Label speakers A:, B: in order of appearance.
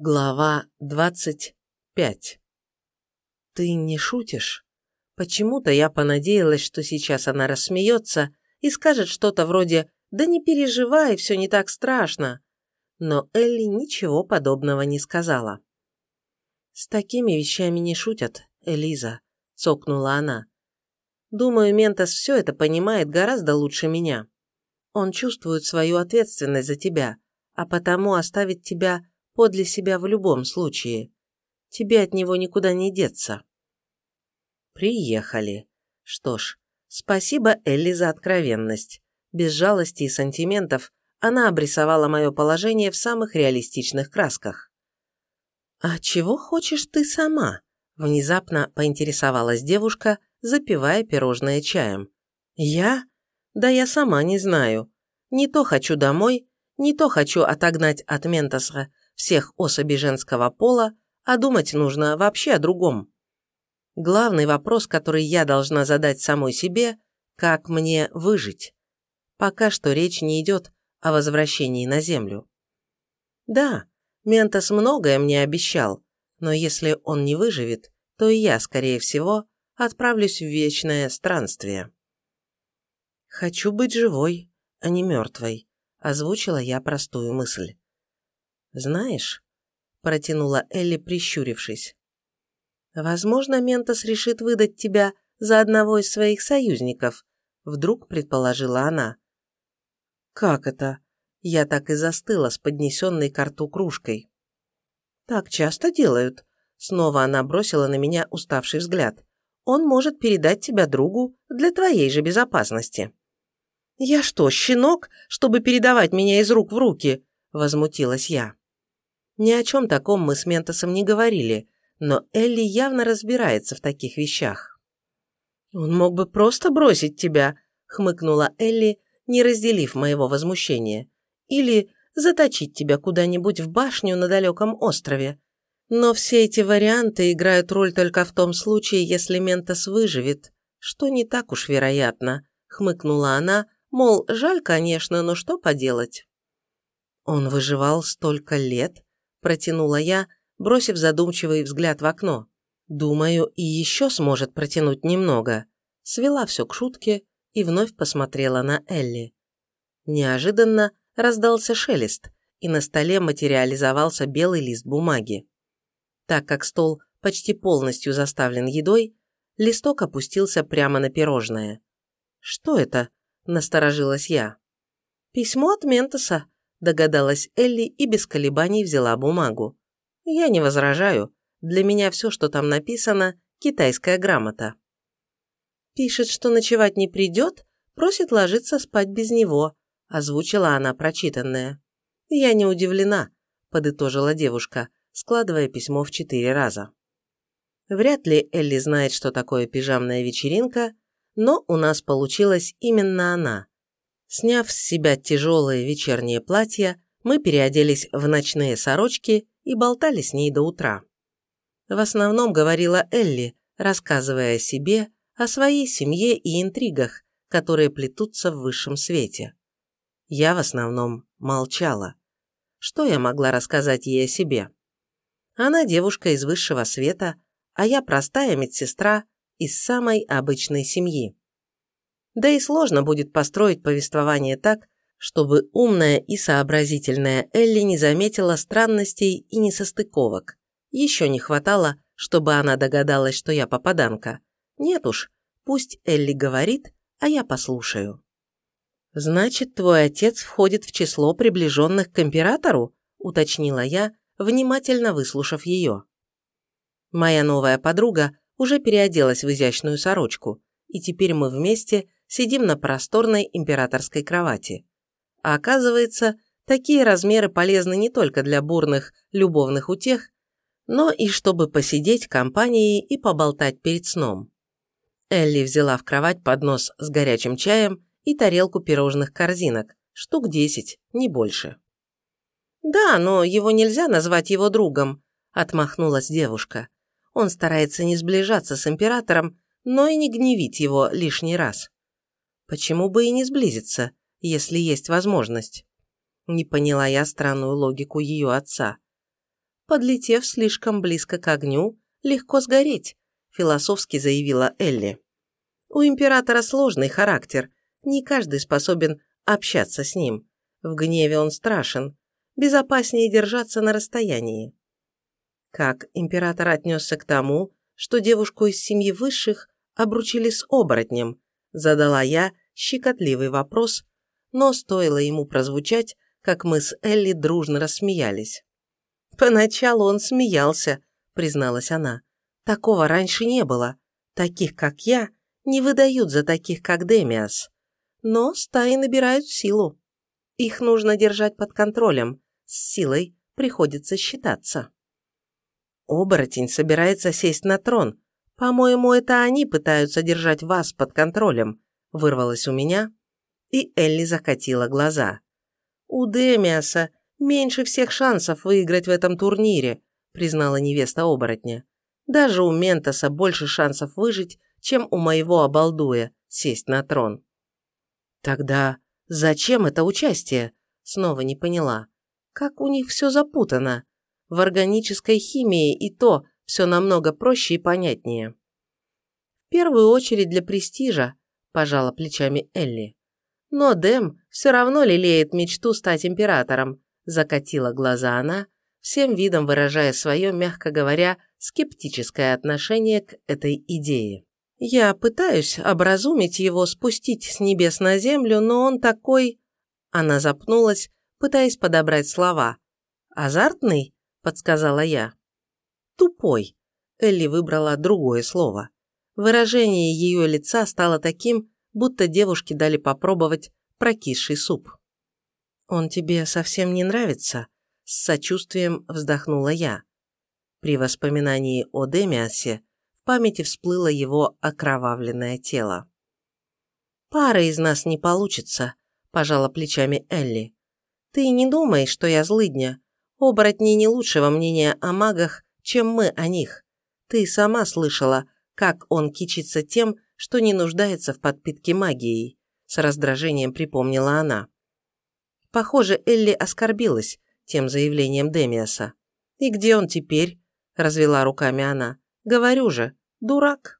A: Глава двадцать пять. Ты не шутишь? Почему-то я понадеялась, что сейчас она рассмеется и скажет что-то вроде «Да не переживай, все не так страшно». Но Элли ничего подобного не сказала. «С такими вещами не шутят, Элиза», – цокнула она. «Думаю, Ментос все это понимает гораздо лучше меня. Он чувствует свою ответственность за тебя, а потому оставит тебя подле себя в любом случае. Тебе от него никуда не деться. Приехали. Что ж, спасибо Элли за откровенность. Без жалости и сантиментов она обрисовала мое положение в самых реалистичных красках. «А чего хочешь ты сама?» – внезапно поинтересовалась девушка, запивая пирожное чаем. «Я? Да я сама не знаю. Не то хочу домой, не то хочу отогнать от Ментоса всех особей женского пола, а думать нужно вообще о другом. Главный вопрос, который я должна задать самой себе, как мне выжить. Пока что речь не идет о возвращении на Землю. Да, Ментос многое мне обещал, но если он не выживет, то и я, скорее всего, отправлюсь в вечное странствие. «Хочу быть живой, а не мертвой», – озвучила я простую мысль. «Знаешь», – протянула Элли, прищурившись, «возможно, Ментос решит выдать тебя за одного из своих союзников», – вдруг предположила она. «Как это?» Я так и застыла с поднесенной к рту кружкой. «Так часто делают», – снова она бросила на меня уставший взгляд. «Он может передать тебя другу для твоей же безопасности». «Я что, щенок, чтобы передавать меня из рук в руки?» – возмутилась я. Ни о чем таком мы с Ментосом не говорили, но Элли явно разбирается в таких вещах. «Он мог бы просто бросить тебя», — хмыкнула Элли, не разделив моего возмущения. «Или заточить тебя куда-нибудь в башню на далеком острове. Но все эти варианты играют роль только в том случае, если Ментос выживет, что не так уж вероятно», — хмыкнула она, мол, жаль, конечно, но что поделать. Он выживал столько лет, протянула я, бросив задумчивый взгляд в окно. Думаю, и еще сможет протянуть немного. Свела все к шутке и вновь посмотрела на Элли. Неожиданно раздался шелест, и на столе материализовался белый лист бумаги. Так как стол почти полностью заставлен едой, листок опустился прямо на пирожное. «Что это?» – насторожилась я. «Письмо от Ментоса», догадалась Элли и без колебаний взяла бумагу. Я не возражаю. Для меня все, что там написано, китайская грамота. Пишет, что ночевать не придет, просит ложиться спать без него, озвучила она прочитанное. Я не удивлена, подытожила девушка, складывая письмо в четыре раза. Вряд ли Элли знает, что такое пижамная вечеринка, но у нас получилась именно она. Сняв с себя тяжелые вечерние платья, мы переоделись в ночные сорочки и болтали с ней до утра. В основном говорила Элли, рассказывая о себе, о своей семье и интригах, которые плетутся в высшем свете. Я в основном молчала. Что я могла рассказать ей о себе? Она девушка из высшего света, а я простая медсестра из самой обычной семьи. Да и сложно будет построить повествование так, чтобы умная и сообразительная Элли не заметила странностей и несостыковок. Еще не хватало, чтобы она догадалась, что я попаданка. Нет уж, пусть Элли говорит, а я послушаю. «Значит, твой отец входит в число приближенных к императору?» – уточнила я, внимательно выслушав ее. Моя новая подруга уже переоделась в изящную сорочку, и теперь мы вместе сидим на просторной императорской кровати. А оказывается, такие размеры полезны не только для бурных любовных утех, но и чтобы посидеть компанией и поболтать перед сном. Элли взяла в кровать поднос с горячим чаем и тарелку пирожных корзинок, штук десять, не больше. «Да, но его нельзя назвать его другом», – отмахнулась девушка. «Он старается не сближаться с императором, но и не гневить его лишний раз». Почему бы и не сблизиться, если есть возможность? Не поняла я странную логику ее отца. подлетев слишком близко к огню, легко сгореть, философски заявила Элли. У императора сложный характер, не каждый способен общаться с ним. В гневе он страшен, безопаснее держаться на расстоянии. Как император отнесся к тому, что девушку из семьи высших обручили с оборотнем, задала я щекотливый вопрос, но стоило ему прозвучать, как мы с Элли дружно рассмеялись. «Поначалу он смеялся», — призналась она. «Такого раньше не было. Таких, как я, не выдают за таких, как Демиас. Но стаи набирают силу. Их нужно держать под контролем. С силой приходится считаться». «Оборотень собирается сесть на трон. По-моему, это они пытаются держать вас под контролем», — вырвалось у меня, и Элли закатила глаза. «У Демиаса меньше всех шансов выиграть в этом турнире», признала невеста оборотня. «Даже у Ментоса больше шансов выжить, чем у моего обалдуя сесть на трон». «Тогда зачем это участие?» Снова не поняла. Как у них все запутано. В органической химии и то все намного проще и понятнее. «В первую очередь для престижа», – пожала плечами Элли. Но Дэм все равно лелеет мечту стать императором, закатила глаза она, всем видом выражая свое, мягко говоря, скептическое отношение к этой идее. Я пытаюсь образумить его, спустить с небес на землю, но он такой... Она запнулась, пытаясь подобрать слова. «Азартный?» – подсказала я. «Тупой», – Элли выбрала другое слово. Выражение ее лица стало таким, будто девушке дали попробовать прокисший суп. «Он тебе совсем не нравится?» – с сочувствием вздохнула я. При воспоминании о Демиасе в памяти всплыло его окровавленное тело. «Пара из нас не получится», – пожала плечами Элли. «Ты не думай, что я злыдня. Оборотни не лучшего мнения о магах, чем мы о них. Ты сама слышала, как он кичится тем, что не нуждается в подпитке магией, с раздражением припомнила она. Похоже, Элли оскорбилась тем заявлением Демиаса. «И где он теперь?» – развела руками она. «Говорю же, дурак».